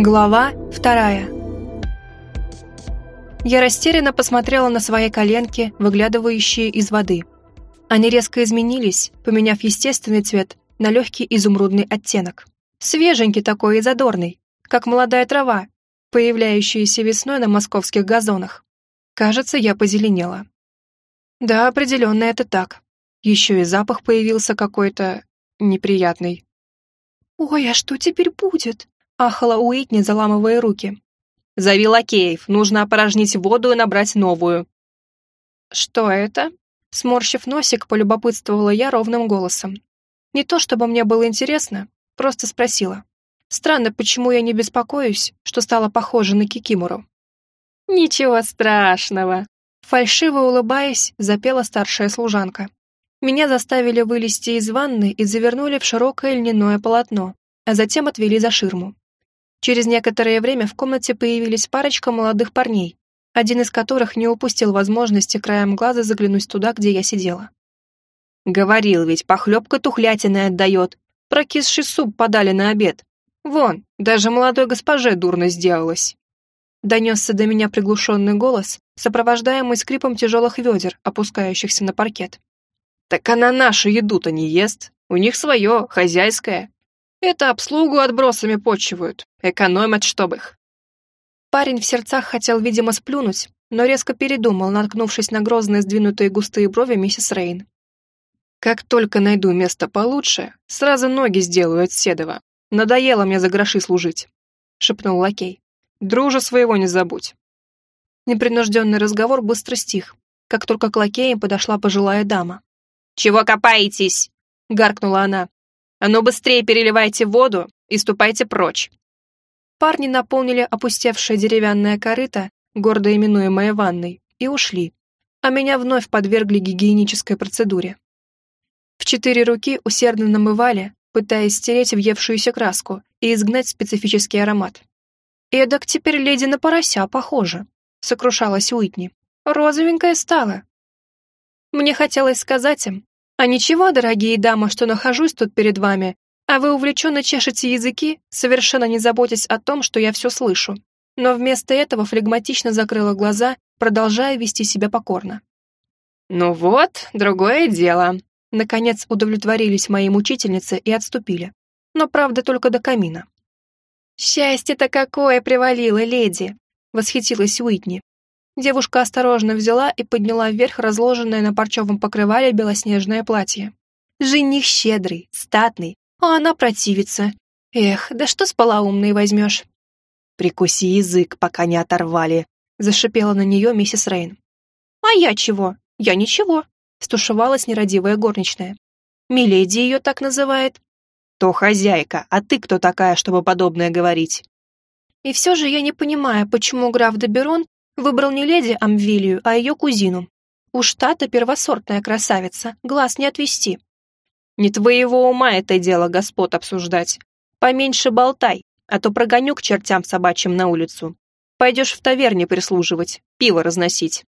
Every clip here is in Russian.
Глава вторая. Я растерянно посмотрела на свои коленки, выглядывающие из воды. Они резко изменились, поменяв естественный цвет на легкий изумрудный оттенок. Свеженький такой и задорный, как молодая трава, появляющаяся весной на московских газонах. Кажется, я позеленела. Да, определенно это так. Еще и запах появился какой-то неприятный. «Ой, а что теперь будет?» Ахала Уитни, заламывая руки. «Зови лакеев, нужно опорожнить воду и набрать новую». «Что это?» Сморщив носик, полюбопытствовала я ровным голосом. Не то чтобы мне было интересно, просто спросила. Странно, почему я не беспокоюсь, что стала похожа на Кикимору. «Ничего страшного!» Фальшиво улыбаясь, запела старшая служанка. Меня заставили вылезти из ванны и завернули в широкое льняное полотно, а затем отвели за ширму. Через некоторое время в комнате появились парочка молодых парней, один из которых не упустил возможности краем глаза заглянуть туда, где я сидела. «Говорил ведь, похлебка тухлятиной отдает. Прокисший суп подали на обед. Вон, даже молодой госпоже дурно сделалось». Донесся до меня приглушенный голос, сопровождаемый скрипом тяжелых ведер, опускающихся на паркет. «Так она нашу еду-то не ест. У них свое, хозяйское. Это обслугу отбросами почивают, экономят, чтоб их. Парень в сердцах хотел, видимо, сплюнуть, но резко передумал, наткнувшись на грозные сдвинутые густые брови миссис Рейн. «Как только найду место получше, сразу ноги сделаю от Седова. Надоело мне за гроши служить», — шепнул лакей. «Дружа своего не забудь». Непринужденный разговор быстро стих, как только к лакеям подошла пожилая дама. «Чего копаетесь?» — гаркнула она. «А ну быстрее переливайте воду и ступайте прочь. Парни наполнили опустевшее деревянное корыто, гордо именуемое ванной, и ушли, а меня вновь подвергли гигиенической процедуре. В четыре руки усердно намывали, пытаясь стереть въевшуюся краску и изгнать специфический аромат. «Эдак теперь леди на порося похоже», — сокрушалась Уитни. «Розовенькая стала». Мне хотелось сказать им, «А ничего, дорогие дамы, что нахожусь тут перед вами, а вы увлеченно чешете языки, совершенно не заботясь о том, что я все слышу. Но вместо этого флегматично закрыла глаза, продолжая вести себя покорно. «Ну вот, другое дело». Наконец удовлетворились мои мучительницы и отступили. Но правда только до камина. «Счастье-то какое привалило, леди!» — восхитилась Уитни. Девушка осторожно взяла и подняла вверх разложенное на парчевом покрывале белоснежное платье. «Жених щедрый, статный, а она противится. Эх, да что с полоумной возьмешь? «Прикуси язык, пока не оторвали», — зашипела на нее миссис Рейн. «А я чего? Я ничего», — стушевалась нерадивая горничная. «Миледи ее так называет». «То хозяйка, а ты кто такая, чтобы подобное говорить?» И все же я не понимаю, почему граф Доберон выбрал не леди Амвилию, а ее кузину. Уж та-то первосортная красавица, глаз не отвести. Не твоего ума это дело, господ, обсуждать. Поменьше болтай, а то прогоню к чертям собачьим на улицу. Пойдешь в таверне прислуживать, пиво разносить».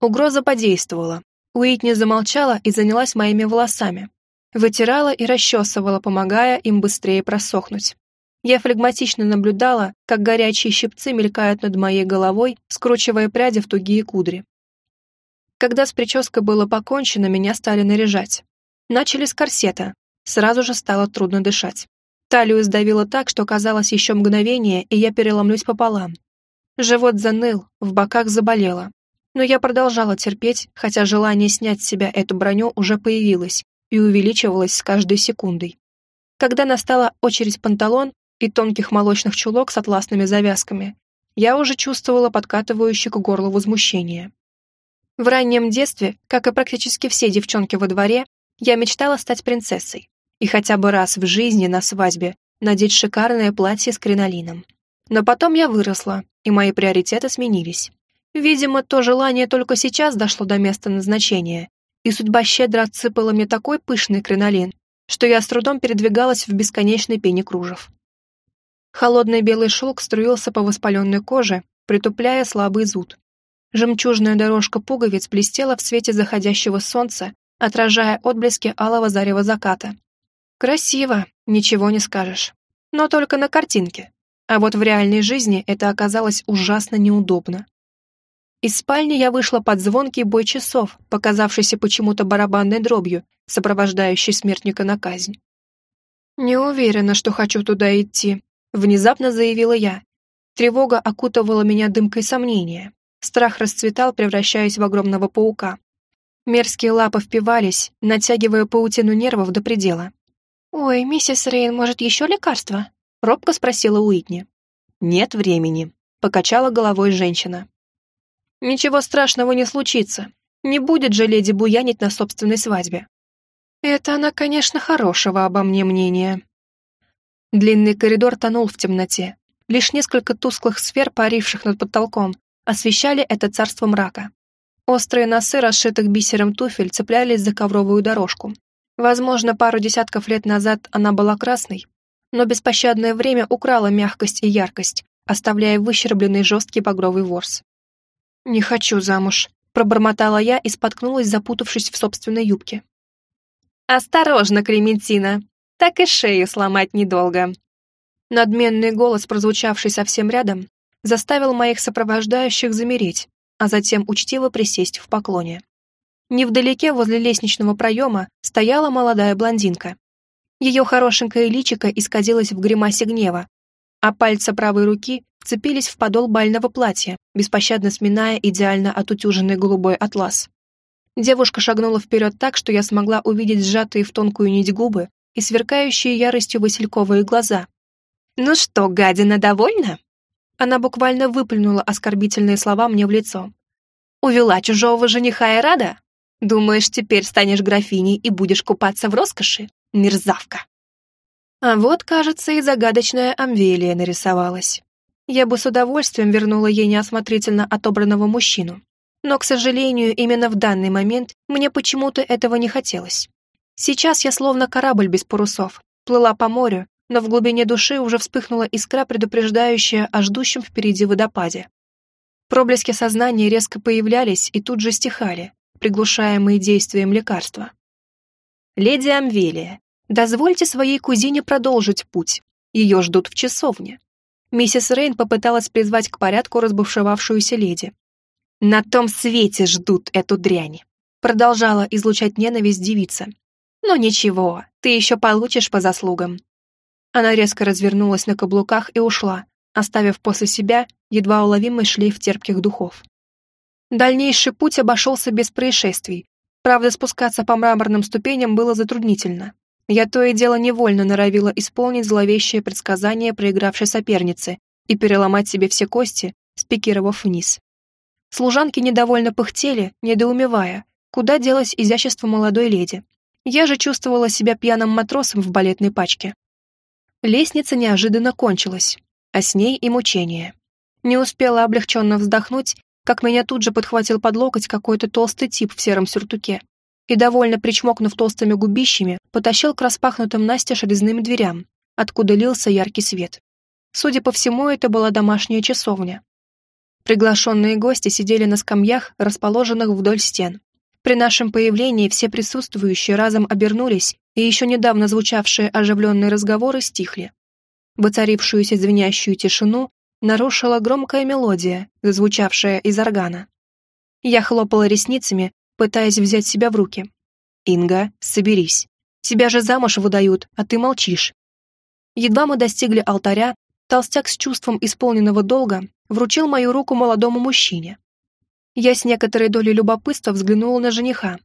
Угроза подействовала. Уитни замолчала и занялась моими волосами. Вытирала и расчесывала, помогая им быстрее просохнуть. Я флегматично наблюдала, как горячие щипцы мелькают над моей головой, скручивая пряди в тугие кудри. Когда с прической было покончено, меня стали наряжать. Начали с корсета. Сразу же стало трудно дышать. Талию сдавило так, что казалось еще мгновение, и я переломлюсь пополам. Живот заныл, в боках заболело. Но я продолжала терпеть, хотя желание снять с себя эту броню уже появилось и увеличивалось с каждой секундой. Когда настала очередь панталон и тонких молочных чулок с атласными завязками, я уже чувствовала подкатывающее к горлу возмущение. В раннем детстве, как и практически все девчонки во дворе, я мечтала стать принцессой и хотя бы раз в жизни на свадьбе надеть шикарное платье с кринолином. Но потом я выросла, и мои приоритеты сменились. Видимо, то желание только сейчас дошло до места назначения, и судьба щедро отсыпала мне такой пышный кринолин, что я с трудом передвигалась в бесконечной пене кружев. Холодный белый шелк струился по воспаленной коже, притупляя слабый зуд. Жемчужная дорожка пуговиц блестела в свете заходящего солнца отражая отблески алого зарева заката. Красиво, ничего не скажешь. Но только на картинке. А вот в реальной жизни это оказалось ужасно неудобно. Из спальни я вышла под звонкий бой часов, показавшийся почему-то барабанной дробью, сопровождающей смертника на казнь. «Не уверена, что хочу туда идти», — внезапно заявила я. Тревога окутывала меня дымкой сомнения. Страх расцветал, превращаясь в огромного паука. Мерзкие лапы впивались, натягивая паутину нервов до предела. «Ой, миссис Рейн, может, еще лекарство?» — робко спросила Уитни. «Нет времени», — покачала головой женщина. «Ничего страшного не случится. Не будет же леди буянить на собственной свадьбе». «Это она, конечно, хорошего обо мне мнения». Длинный коридор тонул в темноте. Лишь несколько тусклых сфер, паривших над потолком, освещали это царство мрака. Острые носы, расшитых бисером туфель, цеплялись за ковровую дорожку. Возможно, пару десятков лет назад она была красной, но беспощадное время украло мягкость и яркость, оставляя выщербленный жесткий багровый ворс. «Не хочу замуж», — пробормотала я и споткнулась, запутавшись в собственной юбке. «Осторожно, Клементина! Так и шею сломать недолго!» Надменный голос, прозвучавший совсем рядом, заставил моих сопровождающих замереть, а затем учтиво присесть в поклоне. Невдалеке, возле лестничного проема, стояла молодая блондинка. Ее хорошенькое личико исказилось в гримасе гнева, а пальцы правой руки вцепились в подол бального платья, беспощадно сминая идеально отутюженный голубой атлас. Девушка шагнула вперед так, что я смогла увидеть сжатые в тонкую нить губы и сверкающие яростью васильковые глаза. «Ну что, гадина, довольна?» Она буквально выплюнула оскорбительные слова мне в лицо. «Увела чужого жениха и рада? Думаешь, теперь станешь графиней и будешь купаться в роскоши? Мерзавка!» А вот, кажется, и загадочная Амвелия нарисовалась. Я бы с удовольствием вернула ей неосмотрительно отобранного мужчину. Но, к сожалению, именно в данный момент мне почему-то этого не хотелось. Сейчас я словно корабль без парусов, плыла по морю, но в глубине души уже вспыхнула искра, предупреждающая о ждущем впереди водопаде. Проблески сознания резко появлялись и тут же стихали, приглушаемые действием лекарства. «Леди Амвелия, дозвольте своей кузине продолжить путь. Ее ждут в часовне». Миссис Рейн попыталась призвать к порядку разбушевавшуюся леди. «На том свете ждут эту дрянь», продолжала излучать ненависть девица. «Но ничего, ты еще получишь по заслугам. Она резко развернулась на каблуках и ушла, оставив после себя едва уловимый шлейф терпких духов. Дальнейший путь обошелся без происшествий. Правда, спускаться по мраморным ступеням было затруднительно. Я то и дело невольно норовила исполнить зловещее предсказание проигравшей соперницы и переломать себе все кости, спикировав вниз. Служанки недовольно пыхтели, недоумевая, куда делось изящество молодой леди. Я же чувствовала себя пьяным матросом в балетной пачке. Лестница неожиданно кончилась, а с ней и мучение. Не успела облегченно вздохнуть, как меня тут же подхватил под локоть какой-то толстый тип в сером сюртуке и, довольно причмокнув толстыми губищами, потащил к распахнутым настежь резным дверям, откуда лился яркий свет. Судя по всему, это была домашняя часовня. Приглашенные гости сидели на скамьях, расположенных вдоль стен. При нашем появлении все присутствующие разом обернулись и еще недавно звучавшие оживленные разговоры стихли. Воцарившуюся звенящую тишину нарушила громкая мелодия, зазвучавшая из органа. Я хлопала ресницами, пытаясь взять себя в руки. «Инга, соберись. Тебя же замуж выдают, а ты молчишь». Едва мы достигли алтаря, толстяк с чувством исполненного долга вручил мою руку молодому мужчине. Я с некоторой долей любопытства взглянула на жениха.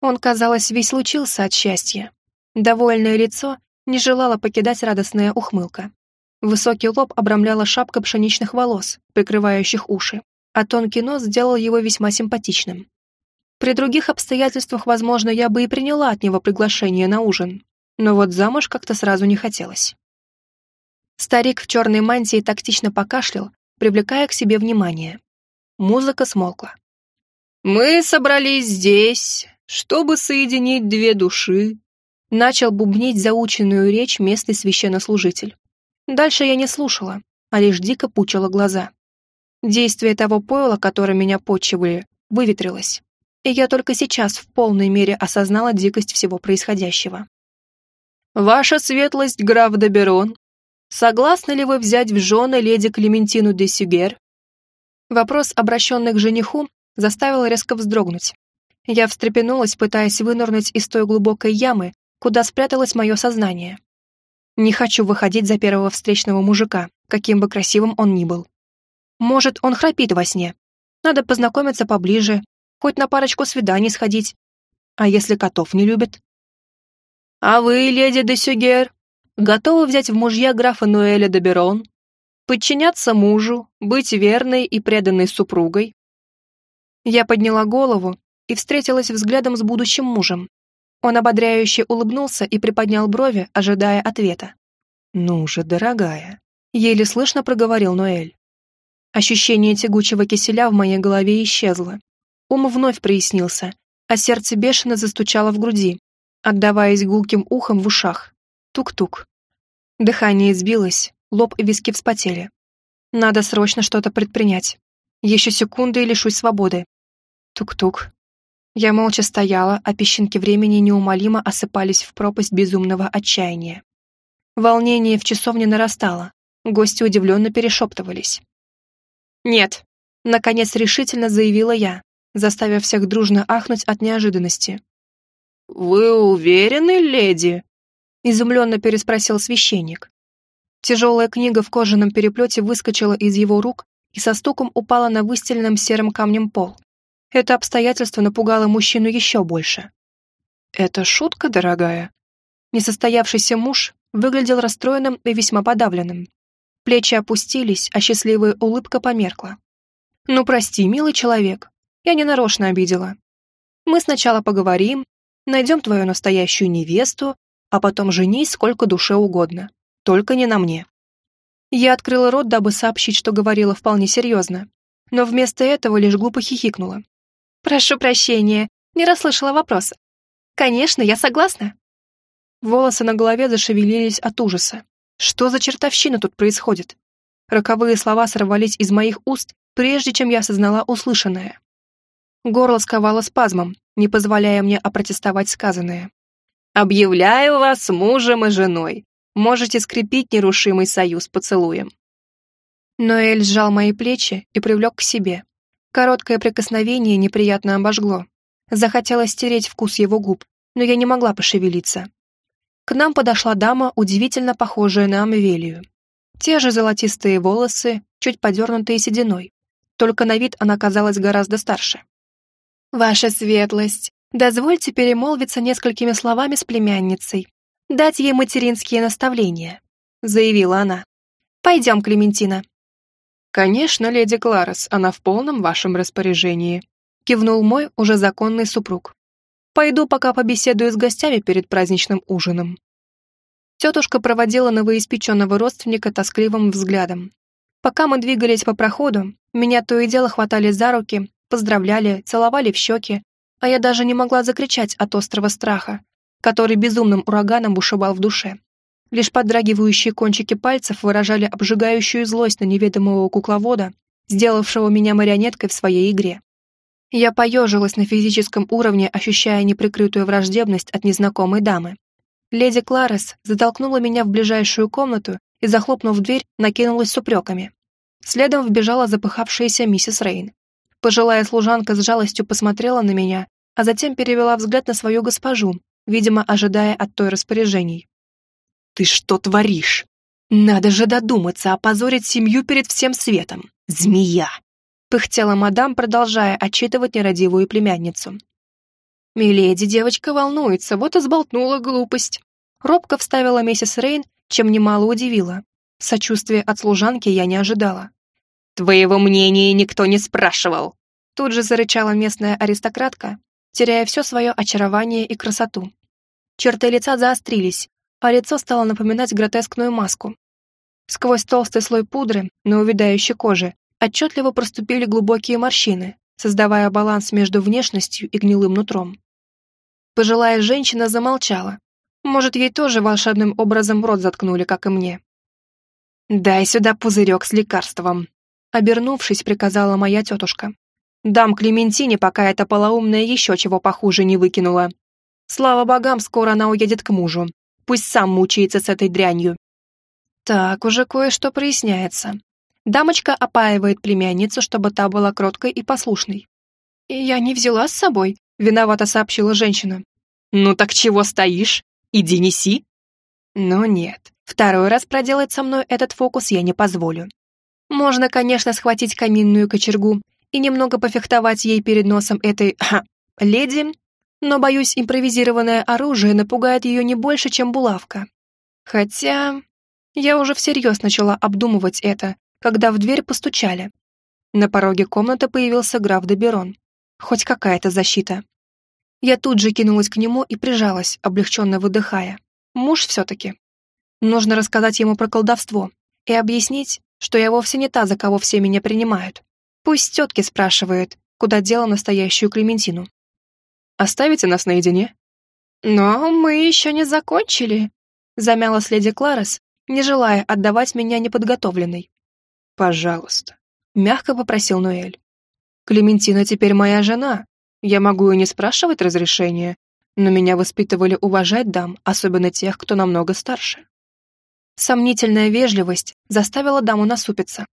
Он, казалось, весь лучился от счастья. Довольное лицо не желало покидать радостная ухмылка. Высокий лоб обрамляла шапка пшеничных волос, прикрывающих уши, а тонкий нос сделал его весьма симпатичным. При других обстоятельствах, возможно, я бы и приняла от него приглашение на ужин, но вот замуж как-то сразу не хотелось. Старик в черной мантии тактично покашлял, привлекая к себе внимание. Музыка смолкла. «Мы собрались здесь, чтобы соединить две души, начал бубнить заученную речь местный священнослужитель. Дальше я не слушала, а лишь дико пучила глаза. Действие того пойла, которым меня почивали, выветрилось, и я только сейчас в полной мере осознала дикость всего происходящего. «Ваша светлость, граф Доберон, Согласны ли вы взять в жены леди Клементину де Сюгер?» Вопрос, обращенный к жениху, заставил резко вздрогнуть. Я встрепенулась, пытаясь вынырнуть из той глубокой ямы, куда спряталось мое сознание. Не хочу выходить за первого встречного мужика, каким бы красивым он ни был. Может, он храпит во сне. Надо познакомиться поближе, хоть на парочку свиданий сходить. А если котов не любит? А вы, леди де Сюгер, готовы взять в мужья графа Ноэля де Берон? Подчиняться мужу, быть верной и преданной супругой? Я подняла голову и встретилась взглядом с будущим мужем. Он ободряюще улыбнулся и приподнял брови, ожидая ответа. «Ну же, дорогая», — еле слышно проговорил Ноэль. Ощущение тягучего киселя в моей голове исчезло. Ум вновь прояснился, а сердце бешено застучало в груди, отдаваясь гулким ухом в ушах. Тук-тук. Дыхание сбилось, лоб и виски вспотели. Надо срочно что-то предпринять. Еще секунды и лишусь свободы. Тук-тук. Я молча стояла, а песчинки времени неумолимо осыпались в пропасть безумного отчаяния. Волнение в часовне нарастало. Гости удивленно перешептывались. «Нет», — наконец решительно заявила я, заставив всех дружно ахнуть от неожиданности. «Вы уверены, леди?» — изумленно переспросил священник. Тяжелая книга в кожаном переплете выскочила из его рук и со стуком упала на выстеленном серым камнем пол. Это обстоятельство напугало мужчину еще больше. «Это шутка, дорогая?» Несостоявшийся муж выглядел расстроенным и весьма подавленным. Плечи опустились, а счастливая улыбка померкла. «Ну, прости, милый человек, я не нарочно обидела. Мы сначала поговорим, найдем твою настоящую невесту, а потом женись сколько душе угодно. Только не на мне». Я открыла рот, дабы сообщить, что говорила вполне серьезно, но вместо этого лишь глупо хихикнула. «Прошу прощения, не расслышала вопроса. Конечно, я согласна». Волосы на голове зашевелились от ужаса. Что за чертовщина тут происходит? Роковые слова сорвались из моих уст, прежде чем я осознала услышанное. Горло сковало спазмом, не позволяя мне опротестовать сказанное. «Объявляю вас мужем и женой. Можете скрепить нерушимый союз поцелуем». Ноэль сжал мои плечи и привлек к себе. Короткое прикосновение неприятно обожгло. Захотелось стереть вкус его губ, но я не могла пошевелиться. К нам подошла дама, удивительно похожая на Амвелию. Те же золотистые волосы, чуть подернутые сединой. Только на вид она казалась гораздо старше. «Ваша светлость, дозвольте перемолвиться несколькими словами с племянницей, дать ей материнские наставления», — заявила она. «Пойдем, Клементина». «Конечно, леди Кларес, она в полном вашем распоряжении», кивнул мой уже законный супруг. «Пойду пока побеседую с гостями перед праздничным ужином». Тетушка проводила новоиспеченного родственника тоскливым взглядом. Пока мы двигались по проходу, меня то и дело хватали за руки, поздравляли, целовали в щеки, а я даже не могла закричать от острого страха, который безумным ураганом бушевал в душе. Лишь подрагивающие кончики пальцев выражали обжигающую злость на неведомого кукловода, сделавшего меня марионеткой в своей игре. Я поежилась на физическом уровне, ощущая неприкрытую враждебность от незнакомой дамы. Леди Кларес затолкнула меня в ближайшую комнату и, захлопнув дверь, накинулась с упреками. Следом вбежала запыхавшаяся миссис Рейн. Пожилая служанка с жалостью посмотрела на меня, а затем перевела взгляд на свою госпожу, видимо, ожидая от той распоряжений. «Ты что творишь? Надо же додуматься опозорить семью перед всем светом. Змея!» Пыхтела мадам, продолжая отчитывать нерадивую племянницу. «Миледи, девочка волнуется, вот и сболтнула глупость». Робко вставила миссис Рейн, чем немало удивила. Сочувствия от служанки я не ожидала. «Твоего мнения никто не спрашивал!» Тут же зарычала местная аристократка, теряя все свое очарование и красоту. Черты лица заострились, а лицо стало напоминать гротескную маску. Сквозь толстый слой пудры на увядающей коже отчетливо проступили глубокие морщины, создавая баланс между внешностью и гнилым нутром. Пожилая женщина замолчала. Может, ей тоже волшебным образом рот заткнули, как и мне. «Дай сюда пузырек с лекарством», — обернувшись, приказала моя тетушка. «Дам Клементине, пока эта полоумная еще чего похуже не выкинула. Слава богам, скоро она уедет к мужу, Пусть сам мучается с этой дрянью. Так уже кое-что проясняется. Дамочка опаивает племянницу, чтобы та была кроткой и послушной. «И я не взяла с собой», — виновато сообщила женщина. «Ну так чего стоишь? Иди неси». «Ну нет, второй раз проделать со мной этот фокус я не позволю. Можно, конечно, схватить каминную кочергу и немного пофехтовать ей перед носом этой ха, леди, но, боюсь, импровизированное оружие напугает ее не больше, чем булавка. Хотя я уже всерьез начала обдумывать это, когда в дверь постучали. На пороге комнаты появился граф Деберон. Хоть какая-то защита. Я тут же кинулась к нему и прижалась, облегченно выдыхая. Муж все-таки. Нужно рассказать ему про колдовство и объяснить, что я вовсе не та, за кого все меня принимают. Пусть тетки спрашивает, куда дела настоящую Клементину. Оставите нас наедине?» «Но мы еще не закончили», — замялась леди Кларес, не желая отдавать меня неподготовленной. «Пожалуйста», — мягко попросил Ноэль. «Клементина теперь моя жена. Я могу и не спрашивать разрешения, но меня воспитывали уважать дам, особенно тех, кто намного старше». Сомнительная вежливость заставила даму насупиться.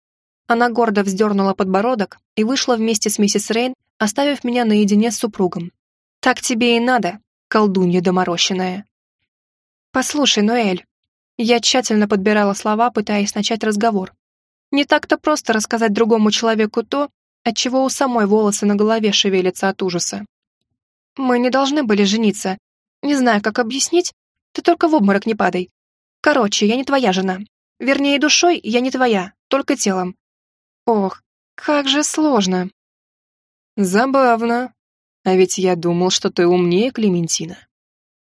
Она гордо вздернула подбородок и вышла вместе с миссис Рейн, оставив меня наедине с супругом. «Так тебе и надо, колдунья доморощенная». «Послушай, Ноэль». Я тщательно подбирала слова, пытаясь начать разговор. Не так-то просто рассказать другому человеку то, от чего у самой волосы на голове шевелятся от ужаса. Мы не должны были жениться. Не знаю, как объяснить. Ты только в обморок не падай. Короче, я не твоя жена. Вернее, душой я не твоя, только телом. Ох, как же сложно. Забавно. А ведь я думал, что ты умнее Клементина.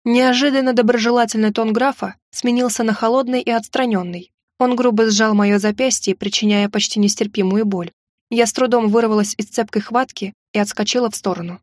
Неожиданно доброжелательный тон графа сменился на холодный и отстраненный. Он грубо сжал мое запястье, причиняя почти нестерпимую боль. Я с трудом вырвалась из цепкой хватки и отскочила в сторону.